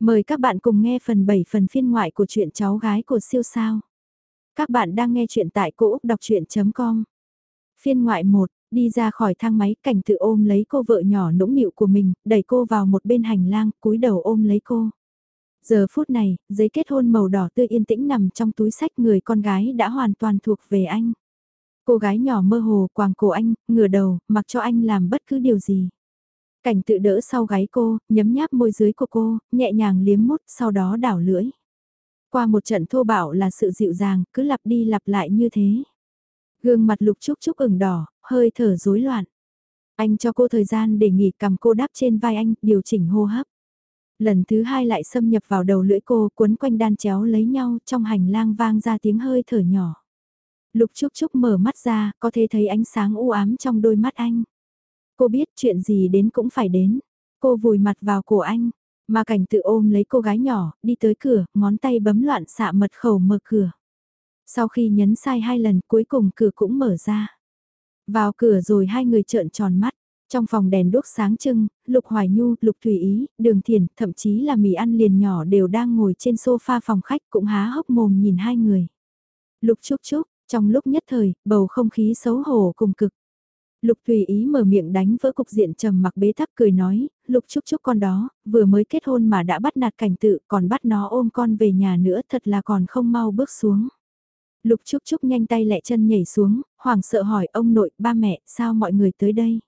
Mời các bạn cùng nghe phần 7 phần phiên ngoại của truyện cháu gái của siêu sao. Các bạn đang nghe truyện tại cỗ đọc chuyện.com. Phiên ngoại 1, đi ra khỏi thang máy cảnh tự ôm lấy cô vợ nhỏ nũng nịu của mình, đẩy cô vào một bên hành lang, cúi đầu ôm lấy cô. Giờ phút này, giấy kết hôn màu đỏ tươi yên tĩnh nằm trong túi sách người con gái đã hoàn toàn thuộc về anh. Cô gái nhỏ mơ hồ quàng cổ anh, ngửa đầu, mặc cho anh làm bất cứ điều gì. Cảnh tự đỡ sau gáy cô, nhấm nháp môi dưới của cô, nhẹ nhàng liếm mút, sau đó đảo lưỡi. Qua một trận thô bạo là sự dịu dàng, cứ lặp đi lặp lại như thế. Gương mặt lục trúc trúc ửng đỏ, hơi thở rối loạn. Anh cho cô thời gian để nghỉ cầm cô đáp trên vai anh, điều chỉnh hô hấp. Lần thứ hai lại xâm nhập vào đầu lưỡi cô, cuốn quanh đan chéo lấy nhau, trong hành lang vang ra tiếng hơi thở nhỏ. Lục Trúc Trúc mở mắt ra, có thể thấy ánh sáng u ám trong đôi mắt anh. Cô biết chuyện gì đến cũng phải đến. Cô vùi mặt vào cổ anh, mà cảnh tự ôm lấy cô gái nhỏ, đi tới cửa, ngón tay bấm loạn xạ mật khẩu mở cửa. Sau khi nhấn sai hai lần cuối cùng cửa cũng mở ra. Vào cửa rồi hai người trợn tròn mắt. Trong phòng đèn đốt sáng trưng, Lục Hoài Nhu, Lục Thủy Ý, Đường Thiền, thậm chí là mì ăn liền nhỏ đều đang ngồi trên sofa phòng khách cũng há hốc mồm nhìn hai người. Lục Trúc Trúc, trong lúc nhất thời, bầu không khí xấu hổ cùng cực. Lục Thùy Ý mở miệng đánh vỡ cục diện trầm mặc bế tắc cười nói, Lục Trúc Trúc con đó, vừa mới kết hôn mà đã bắt nạt cảnh tự còn bắt nó ôm con về nhà nữa thật là còn không mau bước xuống. Lục Trúc Trúc nhanh tay lẹ chân nhảy xuống, hoảng sợ hỏi ông nội, ba mẹ, sao mọi người tới đây?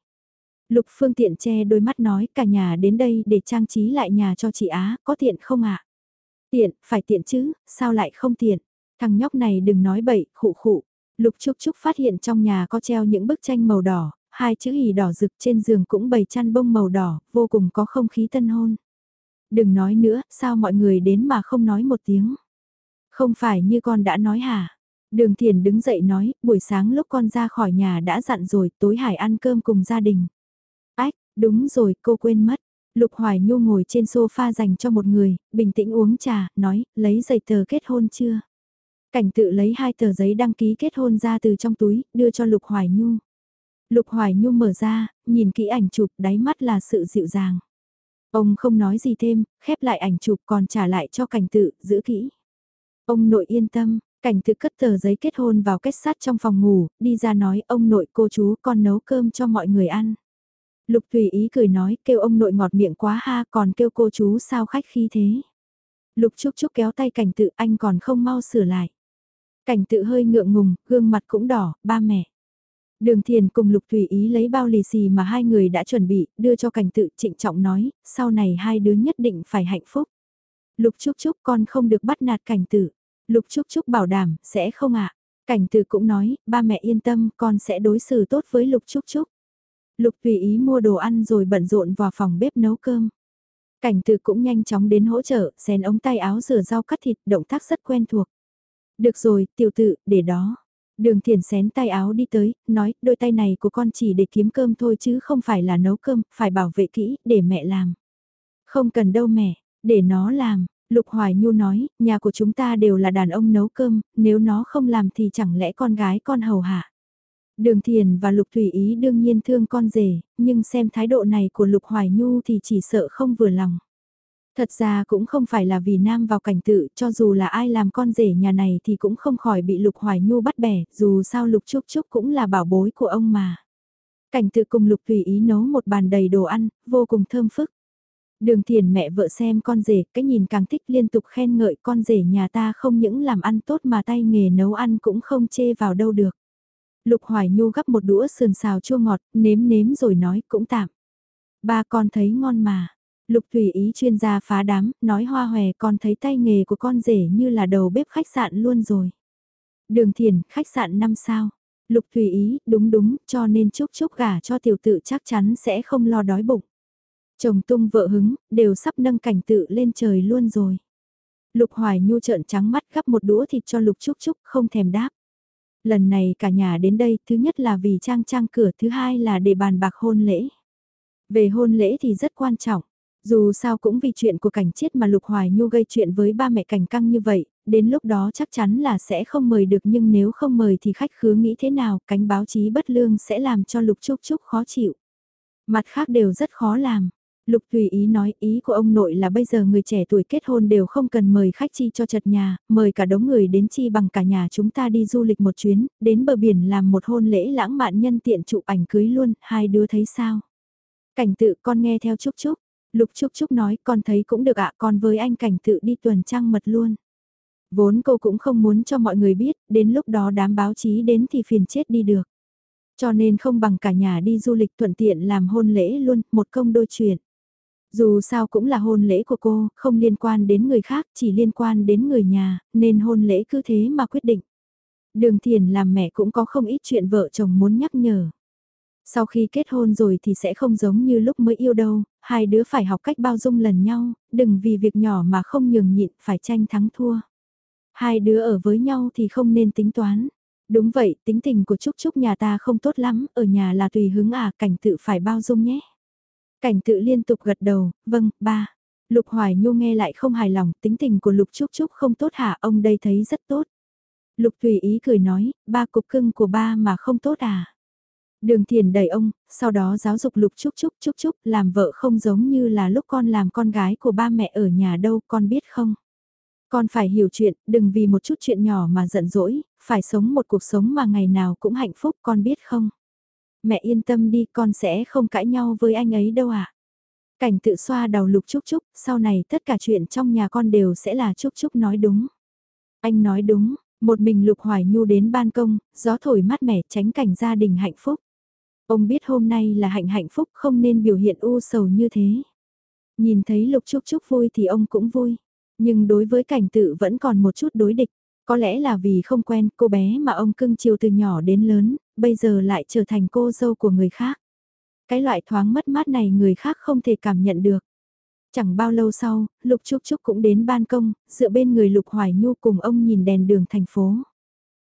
Lục Phương Tiện che đôi mắt nói cả nhà đến đây để trang trí lại nhà cho chị Á, có tiện không ạ? Tiện, phải tiện chứ, sao lại không tiện? Thằng nhóc này đừng nói bậy, khụ khụ. Lục Trúc Trúc phát hiện trong nhà có treo những bức tranh màu đỏ, hai chữ hỉ đỏ rực trên giường cũng bày chăn bông màu đỏ, vô cùng có không khí tân hôn. Đừng nói nữa, sao mọi người đến mà không nói một tiếng. Không phải như con đã nói hả? Đường Thiền đứng dậy nói, buổi sáng lúc con ra khỏi nhà đã dặn rồi, tối hải ăn cơm cùng gia đình. Ách, đúng rồi, cô quên mất. Lục Hoài Nhu ngồi trên sofa dành cho một người, bình tĩnh uống trà, nói, lấy giấy tờ kết hôn chưa? Cảnh tự lấy hai tờ giấy đăng ký kết hôn ra từ trong túi, đưa cho Lục Hoài Nhu. Lục Hoài Nhu mở ra, nhìn kỹ ảnh chụp, đáy mắt là sự dịu dàng. Ông không nói gì thêm, khép lại ảnh chụp còn trả lại cho cảnh tự, giữ kỹ. Ông nội yên tâm, cảnh tự cất tờ giấy kết hôn vào kết sắt trong phòng ngủ, đi ra nói ông nội cô chú con nấu cơm cho mọi người ăn. Lục tùy ý cười nói kêu ông nội ngọt miệng quá ha còn kêu cô chú sao khách khi thế. Lục Trúc Trúc kéo tay cảnh tự anh còn không mau sửa lại. Cảnh tự hơi ngượng ngùng, gương mặt cũng đỏ, ba mẹ. Đường Thiền cùng Lục Thủy Ý lấy bao lì xì mà hai người đã chuẩn bị, đưa cho cảnh tự trịnh trọng nói, sau này hai đứa nhất định phải hạnh phúc. Lục Trúc Trúc con không được bắt nạt cảnh tự. Lục Trúc Trúc bảo đảm, sẽ không ạ. Cảnh tự cũng nói, ba mẹ yên tâm, con sẽ đối xử tốt với Lục Trúc Trúc. Lục Thủy Ý mua đồ ăn rồi bận rộn vào phòng bếp nấu cơm. Cảnh tự cũng nhanh chóng đến hỗ trợ, xén ống tay áo rửa rau cắt thịt, động tác rất quen thuộc. Được rồi, tiểu tự, để đó. Đường thiền xén tay áo đi tới, nói, đôi tay này của con chỉ để kiếm cơm thôi chứ không phải là nấu cơm, phải bảo vệ kỹ, để mẹ làm. Không cần đâu mẹ, để nó làm. Lục Hoài Nhu nói, nhà của chúng ta đều là đàn ông nấu cơm, nếu nó không làm thì chẳng lẽ con gái con hầu hạ. Đường Thiền và Lục Thủy Ý đương nhiên thương con rể, nhưng xem thái độ này của Lục Hoài Nhu thì chỉ sợ không vừa lòng. Thật ra cũng không phải là vì nam vào cảnh tự, cho dù là ai làm con rể nhà này thì cũng không khỏi bị Lục Hoài Nhu bắt bẻ, dù sao Lục Trúc Trúc cũng là bảo bối của ông mà. Cảnh tự cùng Lục Tùy ý nấu một bàn đầy đồ ăn, vô cùng thơm phức. Đường thiền mẹ vợ xem con rể, cái nhìn càng thích liên tục khen ngợi con rể nhà ta không những làm ăn tốt mà tay nghề nấu ăn cũng không chê vào đâu được. Lục Hoài Nhu gắp một đũa sườn xào chua ngọt, nếm nếm rồi nói cũng tạm. Ba con thấy ngon mà, Lục Thủy Ý chuyên gia phá đám, nói hoa hòe con thấy tay nghề của con rể như là đầu bếp khách sạn luôn rồi. Đường Thiền, khách sạn 5 sao. Lục Thủy Ý, đúng đúng, cho nên chúc chúc gả cho tiểu tự chắc chắn sẽ không lo đói bụng. Chồng tung vợ hứng, đều sắp nâng cảnh tự lên trời luôn rồi. Lục Hoài Nhu trợn trắng mắt gắp một đũa thịt cho Lục Trúc Trúc không thèm đáp. Lần này cả nhà đến đây, thứ nhất là vì trang trang cửa, thứ hai là để bàn bạc hôn lễ. Về hôn lễ thì rất quan trọng. Dù sao cũng vì chuyện của cảnh chết mà Lục Hoài Nhu gây chuyện với ba mẹ cảnh căng như vậy, đến lúc đó chắc chắn là sẽ không mời được nhưng nếu không mời thì khách khứa nghĩ thế nào, cánh báo chí bất lương sẽ làm cho Lục Trúc Trúc khó chịu. Mặt khác đều rất khó làm. Lục tùy ý nói ý của ông nội là bây giờ người trẻ tuổi kết hôn đều không cần mời khách chi cho chật nhà, mời cả đống người đến chi bằng cả nhà chúng ta đi du lịch một chuyến, đến bờ biển làm một hôn lễ lãng mạn nhân tiện chụp ảnh cưới luôn, hai đứa thấy sao? Cảnh tự con nghe theo Trúc Trúc, Lục Trúc Trúc nói con thấy cũng được ạ con với anh cảnh tự đi tuần trăng mật luôn. Vốn cô cũng không muốn cho mọi người biết, đến lúc đó đám báo chí đến thì phiền chết đi được. Cho nên không bằng cả nhà đi du lịch thuận tiện làm hôn lễ luôn, một công đôi chuyện. Dù sao cũng là hôn lễ của cô, không liên quan đến người khác, chỉ liên quan đến người nhà, nên hôn lễ cứ thế mà quyết định. Đường Thiền làm mẹ cũng có không ít chuyện vợ chồng muốn nhắc nhở. Sau khi kết hôn rồi thì sẽ không giống như lúc mới yêu đâu, hai đứa phải học cách bao dung lần nhau, đừng vì việc nhỏ mà không nhường nhịn phải tranh thắng thua. Hai đứa ở với nhau thì không nên tính toán. Đúng vậy, tính tình của Trúc Trúc nhà ta không tốt lắm, ở nhà là tùy hứng à, cảnh tự phải bao dung nhé. Cảnh tự liên tục gật đầu, vâng, ba. Lục Hoài Nhu nghe lại không hài lòng, tính tình của Lục Trúc Trúc không tốt hả, ông đây thấy rất tốt. Lục Tùy Ý cười nói, ba cục cưng của ba mà không tốt à. Đường Thiền đẩy ông, sau đó giáo dục Lục Trúc Trúc Trúc Trúc làm vợ không giống như là lúc con làm con gái của ba mẹ ở nhà đâu, con biết không? Con phải hiểu chuyện, đừng vì một chút chuyện nhỏ mà giận dỗi, phải sống một cuộc sống mà ngày nào cũng hạnh phúc, con biết không? Mẹ yên tâm đi, con sẽ không cãi nhau với anh ấy đâu ạ. À? Cảnh tự xoa đầu Lục Trúc Trúc, sau này tất cả chuyện trong nhà con đều sẽ là Trúc Trúc nói đúng. Anh nói đúng, một mình Lục Hoài Nhu đến ban công, gió thổi mát mẻ tránh cảnh gia đình hạnh phúc. Ông biết hôm nay là hạnh hạnh phúc không nên biểu hiện u sầu như thế. Nhìn thấy Lục Trúc Trúc vui thì ông cũng vui. Nhưng đối với cảnh tự vẫn còn một chút đối địch. Có lẽ là vì không quen cô bé mà ông cưng chiều từ nhỏ đến lớn, bây giờ lại trở thành cô dâu của người khác. Cái loại thoáng mất mát này người khác không thể cảm nhận được. Chẳng bao lâu sau, Lục Trúc Trúc cũng đến ban công, dựa bên người Lục Hoài Nhu cùng ông nhìn đèn đường thành phố.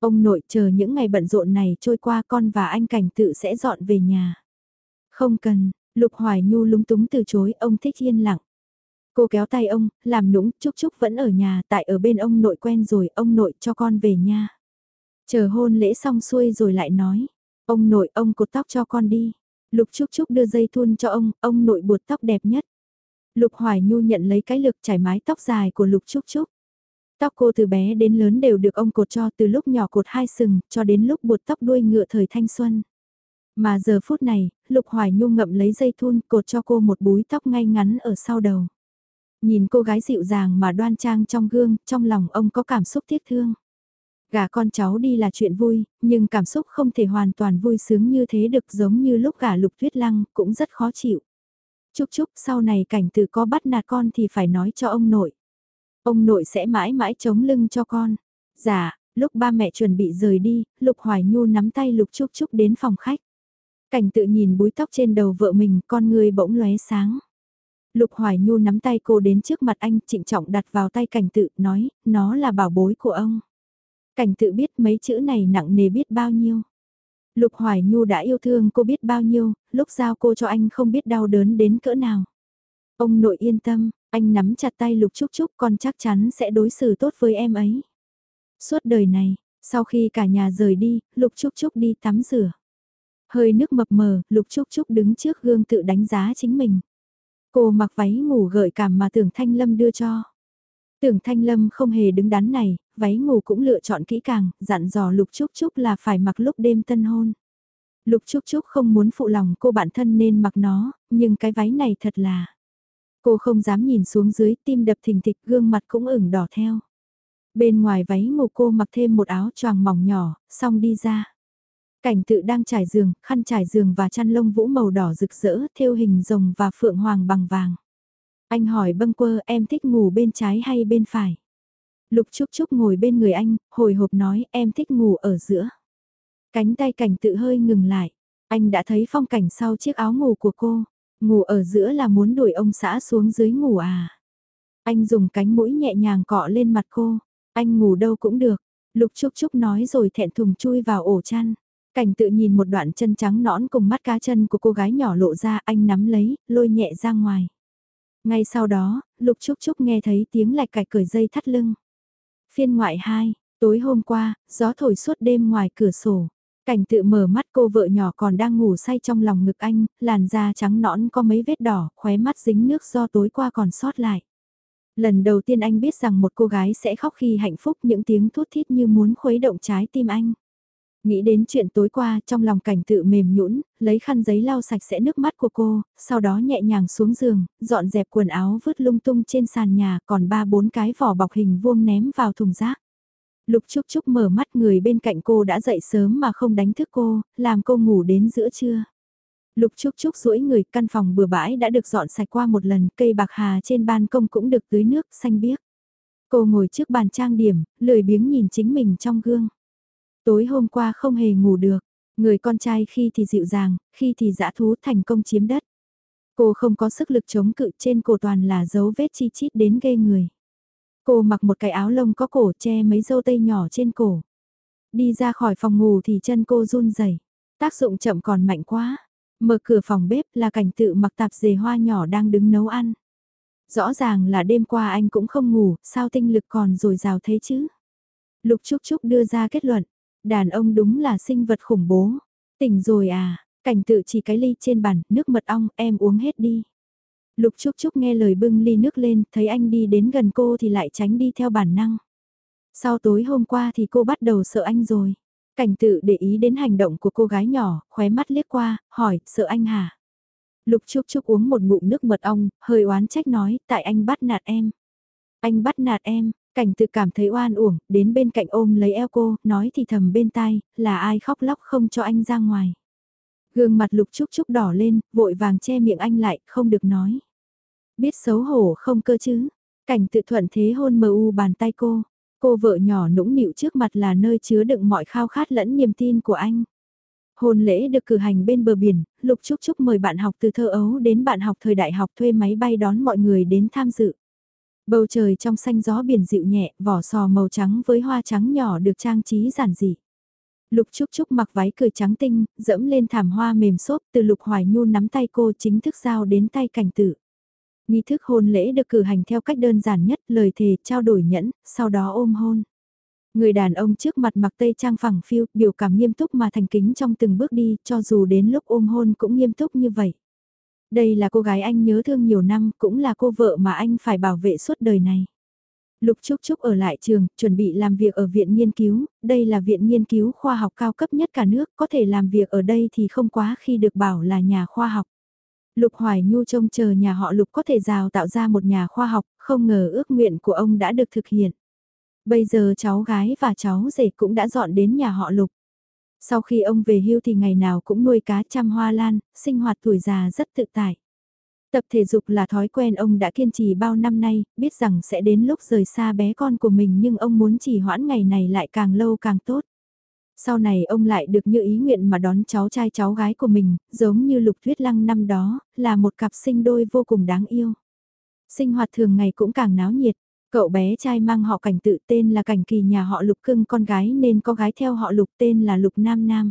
Ông nội chờ những ngày bận rộn này trôi qua con và anh Cảnh tự sẽ dọn về nhà. Không cần, Lục Hoài Nhu lúng túng từ chối ông thích yên lặng. Cô kéo tay ông, làm nũng, Trúc Trúc vẫn ở nhà, tại ở bên ông nội quen rồi, ông nội cho con về nha. Chờ hôn lễ xong xuôi rồi lại nói, ông nội ông cột tóc cho con đi. Lục Trúc Trúc đưa dây thun cho ông, ông nội buộc tóc đẹp nhất. Lục Hoài Nhu nhận lấy cái lực trải mái tóc dài của Lục Trúc Trúc. Tóc cô từ bé đến lớn đều được ông cột cho từ lúc nhỏ cột hai sừng cho đến lúc buộc tóc đuôi ngựa thời thanh xuân. Mà giờ phút này, Lục Hoài Nhu ngậm lấy dây thun cột cho cô một búi tóc ngay ngắn ở sau đầu. Nhìn cô gái dịu dàng mà đoan trang trong gương, trong lòng ông có cảm xúc tiếc thương. Gả con cháu đi là chuyện vui, nhưng cảm xúc không thể hoàn toàn vui sướng như thế được giống như lúc gả lục tuyết lăng, cũng rất khó chịu. Chúc chúc sau này cảnh từ có bắt nạt con thì phải nói cho ông nội. Ông nội sẽ mãi mãi chống lưng cho con. Dạ, lúc ba mẹ chuẩn bị rời đi, Lục Hoài Nhu nắm tay Lục Trúc Trúc đến phòng khách. Cảnh tự nhìn búi tóc trên đầu vợ mình, con người bỗng lóe sáng. Lục Hoài Nhu nắm tay cô đến trước mặt anh, trịnh trọng đặt vào tay cảnh tự, nói, nó là bảo bối của ông. Cảnh tự biết mấy chữ này nặng nề biết bao nhiêu. Lục Hoài Nhu đã yêu thương cô biết bao nhiêu, lúc giao cô cho anh không biết đau đớn đến cỡ nào. Ông nội yên tâm, anh nắm chặt tay Lục Trúc Trúc con chắc chắn sẽ đối xử tốt với em ấy. Suốt đời này, sau khi cả nhà rời đi, Lục Trúc Trúc đi tắm rửa. Hơi nước mập mờ, Lục Trúc Trúc đứng trước gương tự đánh giá chính mình. Cô mặc váy ngủ gợi cảm mà Tưởng Thanh Lâm đưa cho. Tưởng Thanh Lâm không hề đứng đắn này, váy ngủ cũng lựa chọn kỹ càng, dặn dò Lục Trúc Trúc là phải mặc lúc đêm tân hôn. Lục Trúc Trúc không muốn phụ lòng cô bản thân nên mặc nó, nhưng cái váy này thật là... Cô không dám nhìn xuống dưới tim đập thình thịch gương mặt cũng ửng đỏ theo. Bên ngoài váy ngủ cô mặc thêm một áo choàng mỏng nhỏ, xong đi ra. Cảnh tự đang trải giường, khăn trải giường và chăn lông vũ màu đỏ rực rỡ, theo hình rồng và phượng hoàng bằng vàng. Anh hỏi bâng quơ em thích ngủ bên trái hay bên phải? Lục Trúc Trúc ngồi bên người anh, hồi hộp nói em thích ngủ ở giữa. Cánh tay cảnh tự hơi ngừng lại. Anh đã thấy phong cảnh sau chiếc áo ngủ của cô. Ngủ ở giữa là muốn đuổi ông xã xuống dưới ngủ à? Anh dùng cánh mũi nhẹ nhàng cọ lên mặt cô. Anh ngủ đâu cũng được. Lục Trúc Trúc nói rồi thẹn thùng chui vào ổ chăn. Cảnh tự nhìn một đoạn chân trắng nõn cùng mắt cá chân của cô gái nhỏ lộ ra anh nắm lấy, lôi nhẹ ra ngoài. Ngay sau đó, Lục Trúc Trúc nghe thấy tiếng lạch cạch cởi dây thắt lưng. Phiên ngoại 2, tối hôm qua, gió thổi suốt đêm ngoài cửa sổ. Cảnh tự mở mắt cô vợ nhỏ còn đang ngủ say trong lòng ngực anh, làn da trắng nõn có mấy vết đỏ, khóe mắt dính nước do tối qua còn sót lại. Lần đầu tiên anh biết rằng một cô gái sẽ khóc khi hạnh phúc những tiếng thút thít như muốn khuấy động trái tim anh. Nghĩ đến chuyện tối qua trong lòng cảnh tự mềm nhũn, lấy khăn giấy lau sạch sẽ nước mắt của cô, sau đó nhẹ nhàng xuống giường, dọn dẹp quần áo vứt lung tung trên sàn nhà còn ba bốn cái vỏ bọc hình vuông ném vào thùng rác. Lục Trúc Trúc mở mắt người bên cạnh cô đã dậy sớm mà không đánh thức cô, làm cô ngủ đến giữa trưa. Lục Trúc Trúc duỗi người căn phòng bừa bãi đã được dọn sạch qua một lần, cây bạc hà trên ban công cũng được tưới nước xanh biếc. Cô ngồi trước bàn trang điểm, lười biếng nhìn chính mình trong gương. Tối hôm qua không hề ngủ được, người con trai khi thì dịu dàng, khi thì dã thú thành công chiếm đất. Cô không có sức lực chống cự trên cổ toàn là dấu vết chi chít đến gây người. Cô mặc một cái áo lông có cổ che mấy dâu tây nhỏ trên cổ. Đi ra khỏi phòng ngủ thì chân cô run rẩy tác dụng chậm còn mạnh quá. Mở cửa phòng bếp là cảnh tự mặc tạp dề hoa nhỏ đang đứng nấu ăn. Rõ ràng là đêm qua anh cũng không ngủ, sao tinh lực còn dồi dào thế chứ? Lục Trúc Trúc đưa ra kết luận, đàn ông đúng là sinh vật khủng bố. Tỉnh rồi à, cảnh tự chỉ cái ly trên bàn, nước mật ong, em uống hết đi. Lục Trúc Trúc nghe lời bưng ly nước lên, thấy anh đi đến gần cô thì lại tránh đi theo bản năng. Sau tối hôm qua thì cô bắt đầu sợ anh rồi. Cảnh tự để ý đến hành động của cô gái nhỏ, khóe mắt liếc qua, hỏi, sợ anh hả? Lục Trúc Trúc uống một ngụm nước mật ong, hơi oán trách nói, tại anh bắt nạt em. Anh bắt nạt em, cảnh tự cảm thấy oan uổng, đến bên cạnh ôm lấy eo cô, nói thì thầm bên tai, là ai khóc lóc không cho anh ra ngoài. Gương mặt Lục Trúc Trúc đỏ lên, vội vàng che miệng anh lại, không được nói. Biết xấu hổ không cơ chứ. Cảnh tự thuận thế hôn mờ u bàn tay cô. Cô vợ nhỏ nũng nịu trước mặt là nơi chứa đựng mọi khao khát lẫn niềm tin của anh. Hôn lễ được cử hành bên bờ biển, Lục Trúc Trúc mời bạn học từ thơ ấu đến bạn học thời đại học thuê máy bay đón mọi người đến tham dự. Bầu trời trong xanh gió biển dịu nhẹ, vỏ sò màu trắng với hoa trắng nhỏ được trang trí giản dị. Lục Trúc Trúc mặc váy cười trắng tinh, dẫm lên thảm hoa mềm xốp từ Lục Hoài Nhu nắm tay cô chính thức giao đến tay cảnh tử. Nghi thức hôn lễ được cử hành theo cách đơn giản nhất, lời thề, trao đổi nhẫn, sau đó ôm hôn. Người đàn ông trước mặt mặc tây trang phẳng phiu, biểu cảm nghiêm túc mà thành kính trong từng bước đi, cho dù đến lúc ôm hôn cũng nghiêm túc như vậy. Đây là cô gái anh nhớ thương nhiều năm, cũng là cô vợ mà anh phải bảo vệ suốt đời này. Lục Trúc Trúc ở lại trường, chuẩn bị làm việc ở viện nghiên cứu, đây là viện nghiên cứu khoa học cao cấp nhất cả nước, có thể làm việc ở đây thì không quá khi được bảo là nhà khoa học. Lục Hoài Nhu trông chờ nhà họ Lục có thể rào tạo ra một nhà khoa học, không ngờ ước nguyện của ông đã được thực hiện. Bây giờ cháu gái và cháu rể cũng đã dọn đến nhà họ Lục. Sau khi ông về hưu thì ngày nào cũng nuôi cá chăm hoa lan, sinh hoạt tuổi già rất tự tại. Tập thể dục là thói quen ông đã kiên trì bao năm nay, biết rằng sẽ đến lúc rời xa bé con của mình nhưng ông muốn chỉ hoãn ngày này lại càng lâu càng tốt. Sau này ông lại được như ý nguyện mà đón cháu trai cháu gái của mình, giống như Lục Thuyết Lăng năm đó, là một cặp sinh đôi vô cùng đáng yêu. Sinh hoạt thường ngày cũng càng náo nhiệt, cậu bé trai mang họ cảnh tự tên là cảnh kỳ nhà họ Lục cưng con gái nên có gái theo họ Lục tên là Lục Nam Nam.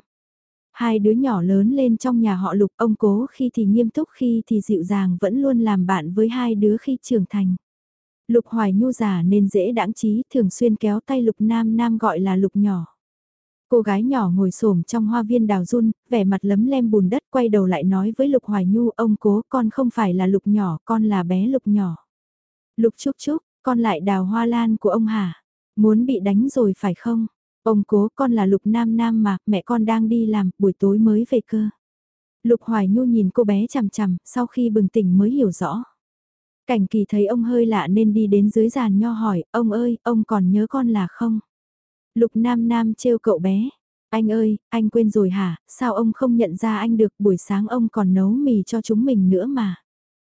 Hai đứa nhỏ lớn lên trong nhà họ Lục ông cố khi thì nghiêm túc khi thì dịu dàng vẫn luôn làm bạn với hai đứa khi trưởng thành. Lục Hoài Nhu già nên dễ đãng trí thường xuyên kéo tay Lục Nam Nam gọi là Lục nhỏ. Cô gái nhỏ ngồi xổm trong hoa viên đào run, vẻ mặt lấm lem bùn đất quay đầu lại nói với Lục Hoài Nhu ông cố con không phải là Lục nhỏ, con là bé Lục nhỏ. Lục Trúc Trúc, con lại đào hoa lan của ông hả? Muốn bị đánh rồi phải không? Ông cố con là Lục Nam Nam mà, mẹ con đang đi làm, buổi tối mới về cơ. Lục Hoài Nhu nhìn cô bé chằm chằm, sau khi bừng tỉnh mới hiểu rõ. Cảnh kỳ thấy ông hơi lạ nên đi đến dưới giàn nho hỏi, ông ơi, ông còn nhớ con là không? Lục Nam Nam trêu cậu bé. Anh ơi, anh quên rồi hả, sao ông không nhận ra anh được buổi sáng ông còn nấu mì cho chúng mình nữa mà.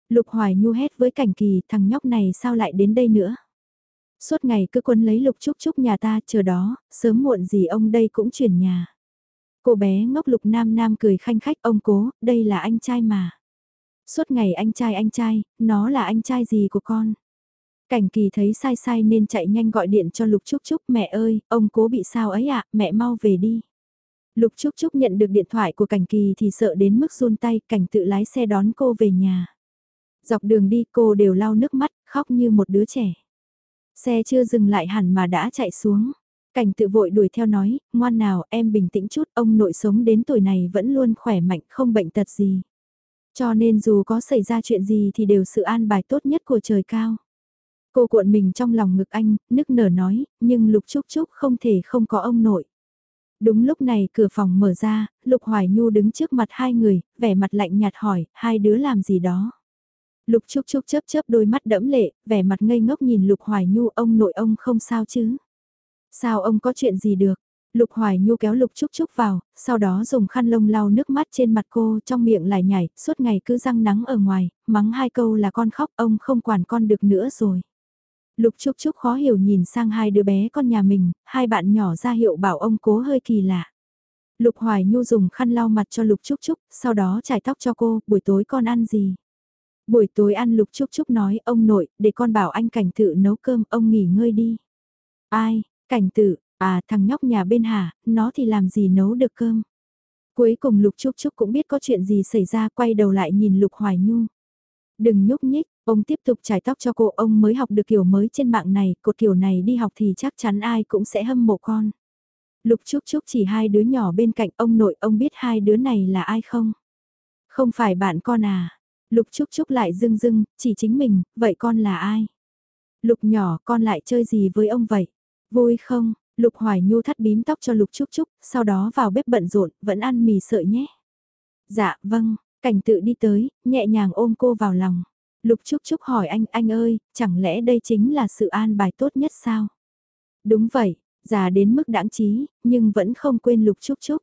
Lục Hoài Nhu hét với cảnh kỳ thằng nhóc này sao lại đến đây nữa. Suốt ngày cứ quấn lấy Lục Trúc Trúc nhà ta chờ đó, sớm muộn gì ông đây cũng chuyển nhà. Cô bé ngốc Lục Nam Nam cười khanh khách ông cố, đây là anh trai mà. Suốt ngày anh trai anh trai, nó là anh trai gì của con? Cảnh kỳ thấy sai sai nên chạy nhanh gọi điện cho Lục Trúc Trúc mẹ ơi, ông cố bị sao ấy ạ, mẹ mau về đi. Lục Trúc Trúc nhận được điện thoại của cảnh kỳ thì sợ đến mức run tay, cảnh tự lái xe đón cô về nhà. Dọc đường đi cô đều lau nước mắt, khóc như một đứa trẻ. Xe chưa dừng lại hẳn mà đã chạy xuống. Cảnh tự vội đuổi theo nói, ngoan nào em bình tĩnh chút, ông nội sống đến tuổi này vẫn luôn khỏe mạnh không bệnh tật gì. Cho nên dù có xảy ra chuyện gì thì đều sự an bài tốt nhất của trời cao. Cô cuộn mình trong lòng ngực anh, nức nở nói, nhưng Lục Trúc Trúc không thể không có ông nội. Đúng lúc này cửa phòng mở ra, Lục Hoài Nhu đứng trước mặt hai người, vẻ mặt lạnh nhạt hỏi, hai đứa làm gì đó. Lục Trúc Trúc chớp chớp đôi mắt đẫm lệ, vẻ mặt ngây ngốc nhìn Lục Hoài Nhu ông nội ông không sao chứ. Sao ông có chuyện gì được? Lục Hoài Nhu kéo Lục Trúc Trúc vào, sau đó dùng khăn lông lau nước mắt trên mặt cô trong miệng lại nhảy, suốt ngày cứ răng nắng ở ngoài, mắng hai câu là con khóc ông không quản con được nữa rồi. Lục Trúc Trúc khó hiểu nhìn sang hai đứa bé con nhà mình, hai bạn nhỏ ra hiệu bảo ông cố hơi kỳ lạ. Lục Hoài Nhu dùng khăn lau mặt cho Lục Trúc Trúc, sau đó trải tóc cho cô, buổi tối con ăn gì? Buổi tối ăn Lục Trúc Trúc nói, ông nội, để con bảo anh cảnh tự nấu cơm, ông nghỉ ngơi đi. Ai, cảnh tự, à thằng nhóc nhà bên hà, nó thì làm gì nấu được cơm. Cuối cùng Lục Trúc Trúc cũng biết có chuyện gì xảy ra, quay đầu lại nhìn Lục Hoài Nhu. Đừng nhúc nhích, ông tiếp tục trải tóc cho cô, ông mới học được kiểu mới trên mạng này, cột kiểu này đi học thì chắc chắn ai cũng sẽ hâm mộ con. Lục Trúc Trúc chỉ hai đứa nhỏ bên cạnh ông nội, ông biết hai đứa này là ai không? Không phải bạn con à? Lục Trúc Trúc lại dưng dưng, chỉ chính mình, vậy con là ai? Lục nhỏ, con lại chơi gì với ông vậy? Vui không? Lục Hoài Nhu thắt bím tóc cho Lục Trúc Trúc, sau đó vào bếp bận rộn, vẫn ăn mì sợi nhé. Dạ, vâng, cảnh tự đi tới, nhẹ nhàng ôm cô vào lòng. Lục Trúc Trúc hỏi anh, anh ơi, chẳng lẽ đây chính là sự an bài tốt nhất sao? Đúng vậy, già đến mức đáng trí, nhưng vẫn không quên Lục Trúc Trúc.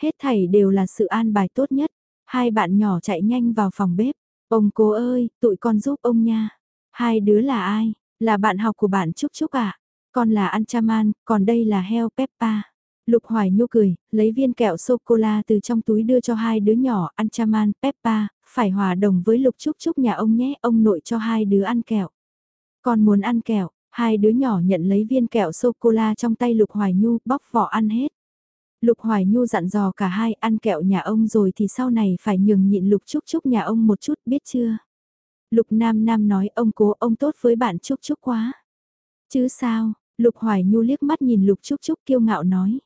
Hết thảy đều là sự an bài tốt nhất. Hai bạn nhỏ chạy nhanh vào phòng bếp. Ông cố ơi, tụi con giúp ông nha. Hai đứa là ai? Là bạn học của bạn Trúc Trúc à? Con là Anchaman, còn đây là heo Peppa. Lục Hoài Nhu cười, lấy viên kẹo sô-cô-la từ trong túi đưa cho hai đứa nhỏ Anchaman, Peppa, phải hòa đồng với Lục Trúc Trúc nhà ông nhé, ông nội cho hai đứa ăn kẹo. Con muốn ăn kẹo, hai đứa nhỏ nhận lấy viên kẹo sô-cô-la trong tay Lục Hoài Nhu, bóc vỏ ăn hết. Lục Hoài Nhu dặn dò cả hai ăn kẹo nhà ông rồi thì sau này phải nhường nhịn Lục Trúc Trúc nhà ông một chút biết chưa? Lục Nam Nam nói ông cố ông tốt với bạn Trúc Trúc quá. Chứ sao, Lục Hoài Nhu liếc mắt nhìn Lục Trúc Trúc kiêu ngạo nói.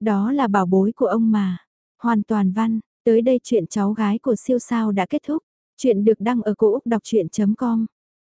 Đó là bảo bối của ông mà. Hoàn toàn văn, tới đây chuyện cháu gái của siêu sao đã kết thúc. Chuyện được đăng ở cổ Úc đọc chuyện.com